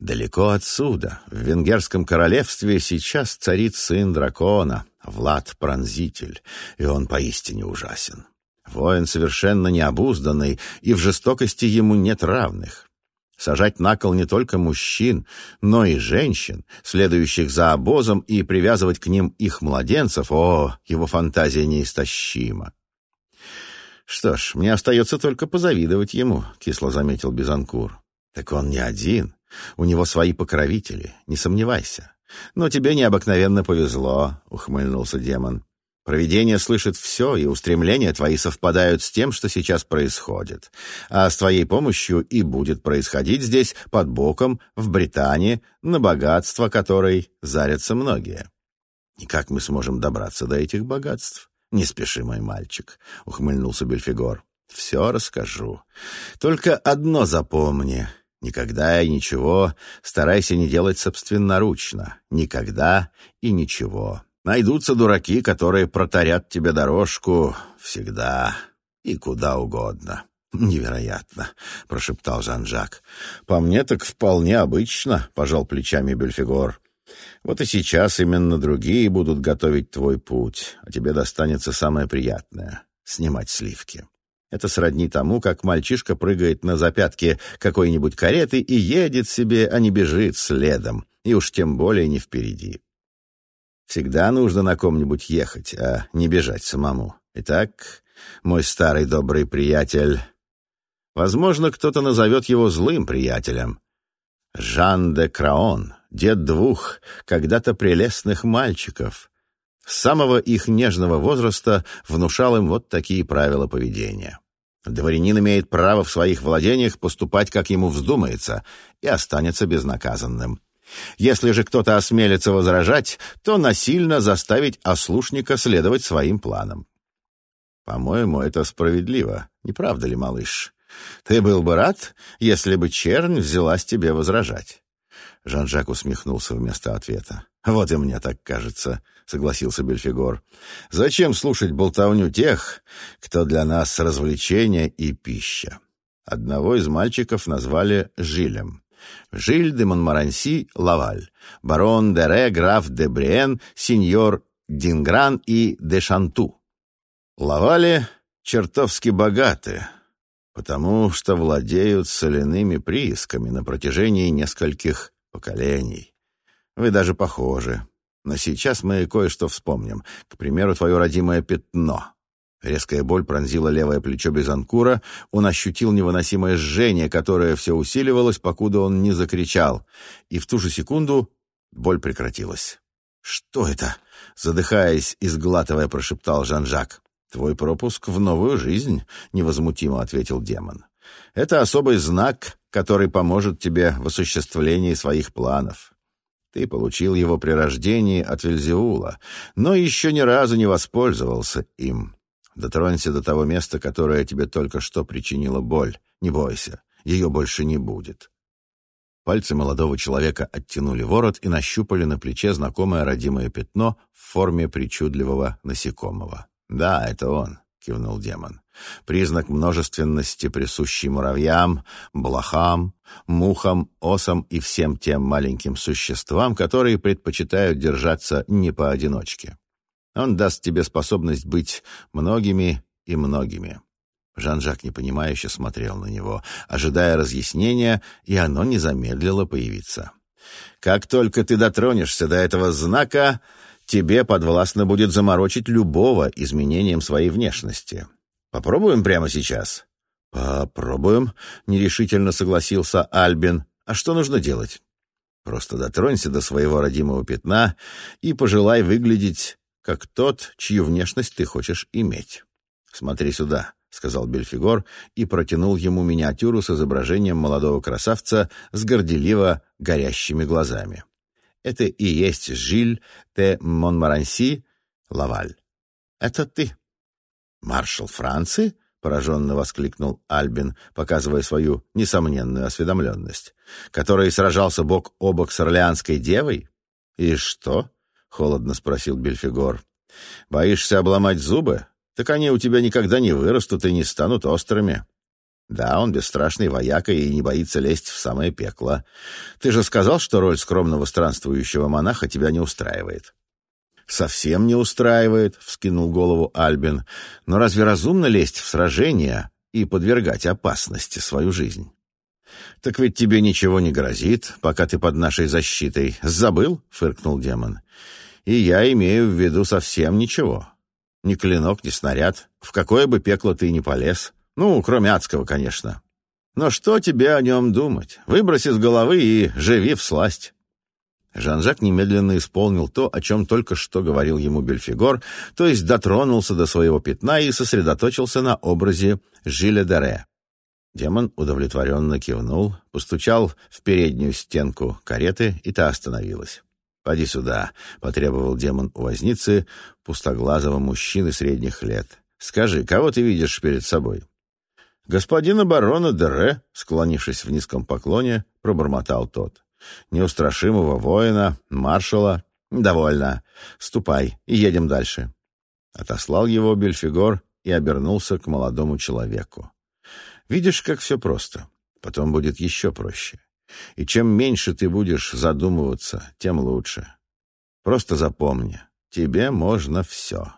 Далеко отсюда, в венгерском королевстве, сейчас царит сын дракона, Влад-пронзитель, и он поистине ужасен. Воин совершенно необузданный, и в жестокости ему нет равных. Сажать на кол не только мужчин, но и женщин, следующих за обозом, и привязывать к ним их младенцев, о, его фантазия неистощима. «Что ж, мне остается только позавидовать ему», — кисло заметил Бизанкур. «Так он не один». У него свои покровители, не сомневайся. Но тебе необыкновенно повезло, ухмыльнулся демон. Провидение слышит все, и устремления твои совпадают с тем, что сейчас происходит. А с твоей помощью и будет происходить здесь, под боком, в Британии, на богатство которой зарятся многие. И как мы сможем добраться до этих богатств? Не спеши, мой мальчик, ухмыльнулся Бельфигор. Все расскажу. Только одно запомни. Никогда и ничего старайся не делать собственноручно. Никогда и ничего. Найдутся дураки, которые протарят тебе дорожку всегда и куда угодно. «Невероятно», — прошептал Жан-Жак. «По мне так вполне обычно», — пожал плечами Бельфигор. «Вот и сейчас именно другие будут готовить твой путь, а тебе достанется самое приятное — снимать сливки». Это сродни тому, как мальчишка прыгает на запятки какой-нибудь кареты и едет себе, а не бежит следом, и уж тем более не впереди. Всегда нужно на ком-нибудь ехать, а не бежать самому. Итак, мой старый добрый приятель... Возможно, кто-то назовет его злым приятелем. Жан де Краон, дед двух когда-то прелестных мальчиков, с самого их нежного возраста внушал им вот такие правила поведения. Дворянин имеет право в своих владениях поступать, как ему вздумается, и останется безнаказанным. Если же кто-то осмелится возражать, то насильно заставить ослушника следовать своим планам. По-моему, это справедливо, не правда ли, малыш? Ты был бы рад, если бы чернь взялась тебе возражать. Жан-Жак усмехнулся вместо ответа. «Вот и мне так кажется», — согласился Бельфигор. «Зачем слушать болтовню тех, кто для нас развлечение и пища?» Одного из мальчиков назвали Жилем. Жиль де Монмаранси Лаваль, барон де Ре, граф де Бриен, сеньор Дингран и де Шанту. Лавали чертовски богаты, потому что владеют соляными приисками на протяжении нескольких поколений. Вы даже похожи. Но сейчас мы кое-что вспомним. К примеру, твое родимое пятно. Резкая боль пронзила левое плечо Безанкура. Он ощутил невыносимое жжение, которое все усиливалось, покуда он не закричал. И в ту же секунду боль прекратилась. «Что это?» — задыхаясь и сглатывая, прошептал Жан-Жак. «Твой пропуск в новую жизнь», — невозмутимо ответил демон. «Это особый знак, который поможет тебе в осуществлении своих планов. Ты получил его при рождении от Вельзеула, но еще ни разу не воспользовался им. Дотронься до того места, которое тебе только что причинило боль. Не бойся, ее больше не будет». Пальцы молодого человека оттянули ворот и нащупали на плече знакомое родимое пятно в форме причудливого насекомого. «Да, это он», — кивнул демон. Признак множественности, присущий муравьям, блохам, мухам, осам и всем тем маленьким существам, которые предпочитают держаться не поодиночке. Он даст тебе способность быть многими и многими. Жан-Жак непонимающе смотрел на него, ожидая разъяснения, и оно не замедлило появиться. «Как только ты дотронешься до этого знака, тебе подвластно будет заморочить любого изменением своей внешности. Попробуем прямо сейчас. «Попробуем», — нерешительно согласился Альбин. «А что нужно делать?» «Просто дотронься до своего родимого пятна и пожелай выглядеть как тот, чью внешность ты хочешь иметь. Смотри сюда». — сказал Бельфигор и протянул ему миниатюру с изображением молодого красавца с горделиво горящими глазами. Это и есть Жиль де Монмаранси Лаваль. Это ты. Маршал Франции? — пораженно воскликнул Альбин, показывая свою несомненную осведомленность. «Который сражался бок о бок с Орлеанской девой?» «И что?» — холодно спросил Бельфигор. «Боишься обломать зубы? Так они у тебя никогда не вырастут и не станут острыми. Да, он бесстрашный вояка и не боится лезть в самое пекло. Ты же сказал, что роль скромного странствующего монаха тебя не устраивает совсем не устраивает», — вскинул голову Альбин. «Но разве разумно лезть в сражения и подвергать опасности свою жизнь?» «Так ведь тебе ничего не грозит, пока ты под нашей защитой. Забыл?» — фыркнул демон. «И я имею в виду совсем ничего. Ни клинок, ни снаряд. В какое бы пекло ты ни полез. Ну, кроме адского, конечно. Но что тебе о нем думать? Выбрось из головы и живи в сласть». Жан-Жак немедленно исполнил то, о чем только что говорил ему Бельфигор, то есть дотронулся до своего пятна и сосредоточился на образе Жиля Дере. Демон удовлетворенно кивнул, постучал в переднюю стенку кареты, и та остановилась. «Поди сюда», — потребовал демон у возницы, пустоглазого мужчины средних лет. «Скажи, кого ты видишь перед собой?» «Господина барона Дере», склонившись в низком поклоне, пробормотал тот неустрашимого воина, маршала. «Довольно. Ступай и едем дальше». Отослал его Бельфигор и обернулся к молодому человеку. «Видишь, как все просто. Потом будет еще проще. И чем меньше ты будешь задумываться, тем лучше. Просто запомни, тебе можно все».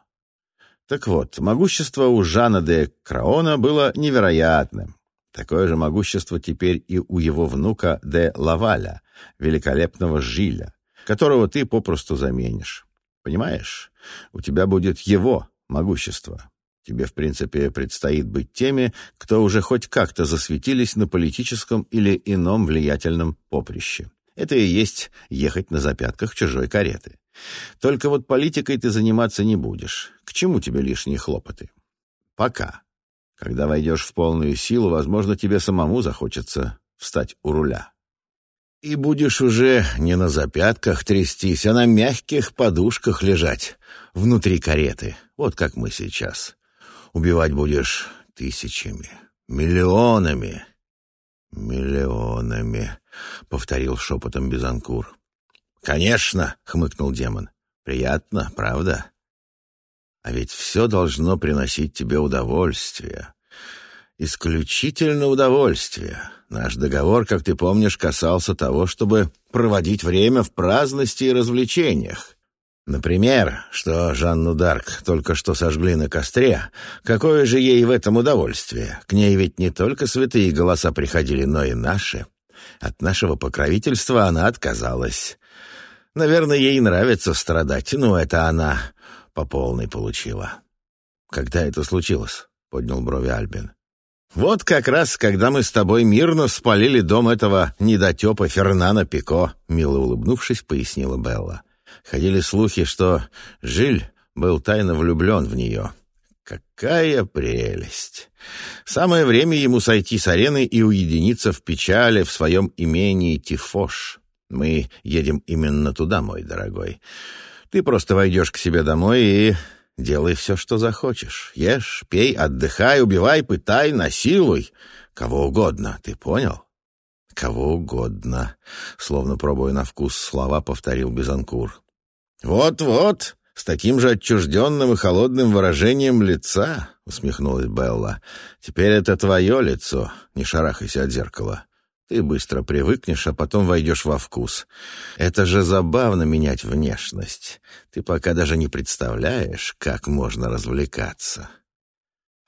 Так вот, могущество у Жана де Краона было невероятным. Такое же могущество теперь и у его внука де Лаваля, великолепного Жиля, которого ты попросту заменишь. Понимаешь? У тебя будет его могущество. Тебе, в принципе, предстоит быть теми, кто уже хоть как-то засветились на политическом или ином влиятельном поприще. Это и есть ехать на запятках чужой кареты. Только вот политикой ты заниматься не будешь. К чему тебе лишние хлопоты? Пока. Когда войдешь в полную силу, возможно, тебе самому захочется встать у руля. И будешь уже не на запятках трястись, а на мягких подушках лежать внутри кареты, вот как мы сейчас. Убивать будешь тысячами, миллионами, миллионами, — повторил шепотом Безанкур. «Конечно!» — хмыкнул демон. «Приятно, правда?» А ведь все должно приносить тебе удовольствие. Исключительно удовольствие. Наш договор, как ты помнишь, касался того, чтобы проводить время в праздности и развлечениях. Например, что Жанну Дарк только что сожгли на костре, какое же ей в этом удовольствие? К ней ведь не только святые голоса приходили, но и наши. От нашего покровительства она отказалась. Наверное, ей нравится страдать, но это она по полной получила. «Когда это случилось?» — поднял брови Альбин. «Вот как раз, когда мы с тобой мирно спалили дом этого недотепа Фернана Пико», — мило улыбнувшись, пояснила Белла. Ходили слухи, что Жиль был тайно влюблен в нее. Какая прелесть! Самое время ему сойти с арены и уединиться в печали в своем имении Тифош. Мы едем именно туда, мой дорогой. Ты просто войдешь к себе домой и делай все, что захочешь. Ешь, пей, отдыхай, убивай, пытай, насилуй. Кого угодно, ты понял? Кого угодно, словно пробуя на вкус слова, повторил Безанкур. Вот-вот, с таким же отчужденным и холодным выражением лица, усмехнулась Белла. Теперь это твое лицо, не шарахайся от зеркала. Ты быстро привыкнешь, а потом войдешь во вкус. Это же забавно менять внешность. Ты пока даже не представляешь, как можно развлекаться.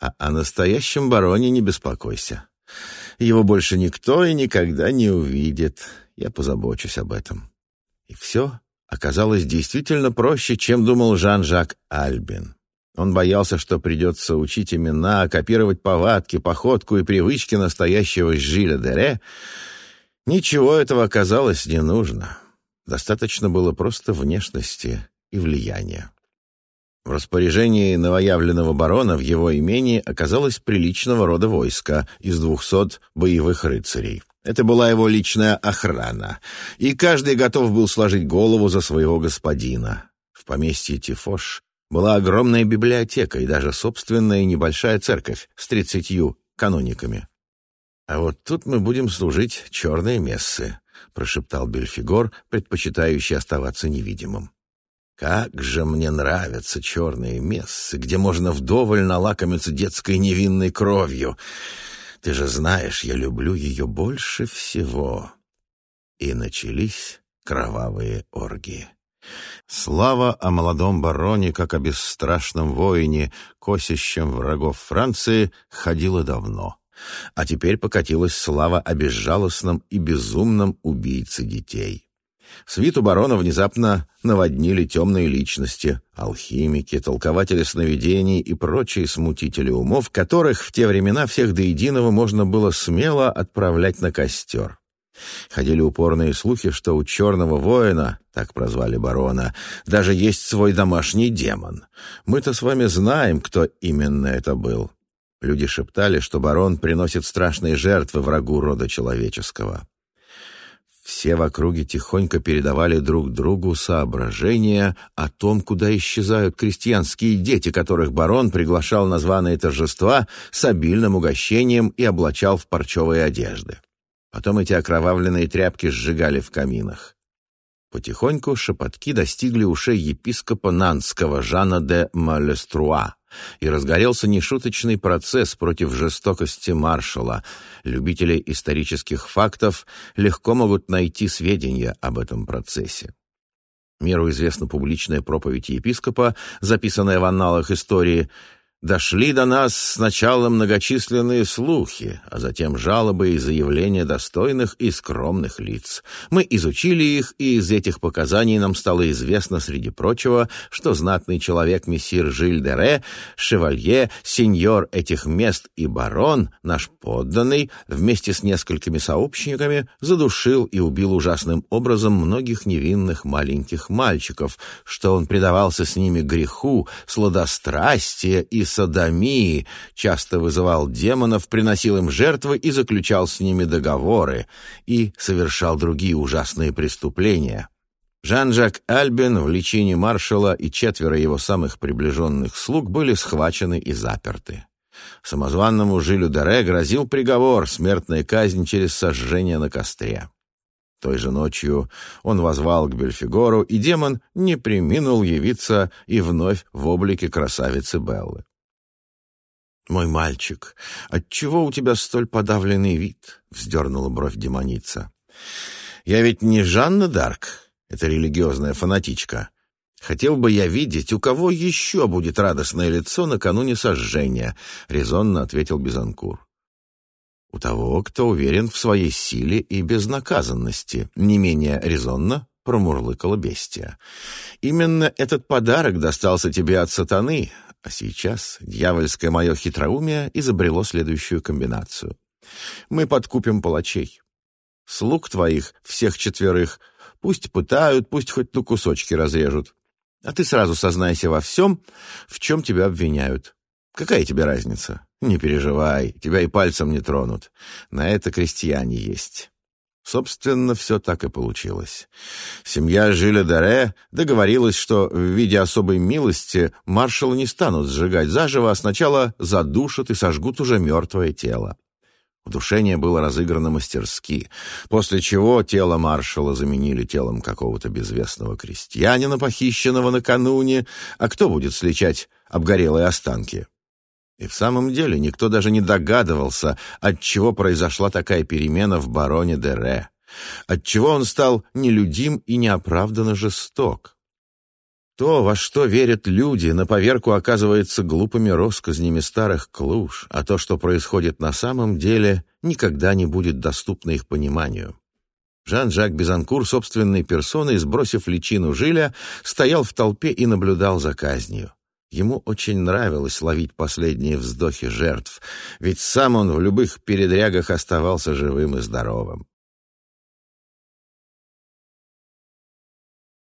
А о настоящем бароне не беспокойся. Его больше никто и никогда не увидит. Я позабочусь об этом. И все оказалось действительно проще, чем думал Жан-Жак Альбин. Он боялся, что придется учить имена, копировать повадки, походку и привычки настоящего Жиля Дере. Ничего этого оказалось не нужно. Достаточно было просто внешности и влияния. В распоряжении новоявленного барона в его имении оказалось приличного рода войска из двухсот боевых рыцарей. Это была его личная охрана, и каждый готов был сложить голову за своего господина. В поместье Тифош была огромная библиотека и даже собственная небольшая церковь с тридцатью канониками. «А вот тут мы будем служить черные мессы», — прошептал Бельфигор, предпочитающий оставаться невидимым. «Как же мне нравятся черные мессы, где можно вдоволь налакомиться детской невинной кровью. Ты же знаешь, я люблю ее больше всего». И начались кровавые оргии. Слава о молодом бароне, как о бесстрашном воине, косящем врагов Франции, ходила давно. А теперь покатилась слава о безжалостном и безумном убийце детей. Свиту барона внезапно наводнили темные личности, алхимики, толкователи сновидений и прочие смутители умов, которых в те времена всех до единого можно было смело отправлять на костер. Ходили упорные слухи, что у черного воина, так прозвали барона, даже есть свой домашний демон. Мы-то с вами знаем, кто именно это был. Люди шептали, что барон приносит страшные жертвы врагу рода человеческого. Все в округе тихонько передавали друг другу соображения о том, куда исчезают крестьянские дети, которых барон приглашал на званые торжества с обильным угощением и облачал в парчевые одежды. Потом эти окровавленные тряпки сжигали в каминах. Потихоньку шепотки достигли ушей епископа Нанского Жана де Малеструа, и разгорелся нешуточный процесс против жестокости маршала. Любители исторических фактов легко могут найти сведения об этом процессе. Миру известна публичная проповедь епископа, записанная в анналах истории, Дошли до нас сначала многочисленные слухи, а затем жалобы и заявления достойных и скромных лиц. Мы изучили их, и из этих показаний нам стало известно, среди прочего, что знатный человек мессир Жиль де Ре, шевалье, сеньор этих мест и барон, наш подданный, вместе с несколькими сообщниками задушил и убил ужасным образом многих невинных маленьких мальчиков, что он предавался с ними греху, сладострастия и садомии, часто вызывал демонов, приносил им жертвы и заключал с ними договоры, и совершал другие ужасные преступления. Жан-Жак Альбин в лечении маршала и четверо его самых приближенных слуг были схвачены и заперты. Самозванному Жилю Дере грозил приговор, смертная казнь через сожжение на костре. Той же ночью он возвал к Бельфигору, и демон не приминул явиться и вновь в облике красавицы Беллы. «Мой мальчик, отчего у тебя столь подавленный вид?» — вздернула бровь демоница. «Я ведь не Жанна Дарк, это религиозная фанатичка. Хотел бы я видеть, у кого еще будет радостное лицо накануне сожжения», — резонно ответил Безанкур. «У того, кто уверен в своей силе и безнаказанности, не менее резонно промурлыкала бестия. «Именно этот подарок достался тебе от сатаны, а сейчас дьявольское мое хитроумие изобрело следующую комбинацию. Мы подкупим палачей. Слуг твоих, всех четверых, пусть пытают, пусть хоть на кусочки разрежут. А ты сразу сознайся во всем, в чем тебя обвиняют. Какая тебе разница? Не переживай, тебя и пальцем не тронут. На это крестьяне есть. Собственно, все так и получилось. Семья Жиля Даре договорилась, что в виде особой милости маршала не станут сжигать заживо, а сначала задушат и сожгут уже мертвое тело. Удушение было разыграно мастерски, после чего тело маршала заменили телом какого-то безвестного крестьянина, похищенного накануне, а кто будет сличать обгорелые останки? И в самом деле никто даже не догадывался, от чего произошла такая перемена в бароне Дере, отчего он стал нелюдим и неоправданно жесток. То, во что верят люди, на поверку оказывается глупыми россказнями старых клуш, а то, что происходит на самом деле, никогда не будет доступно их пониманию. Жан-Жак Безанкур собственной персоной, сбросив личину жиля, стоял в толпе и наблюдал за казнью. Ему очень нравилось ловить последние вздохи жертв, ведь сам он в любых передрягах оставался живым и здоровым.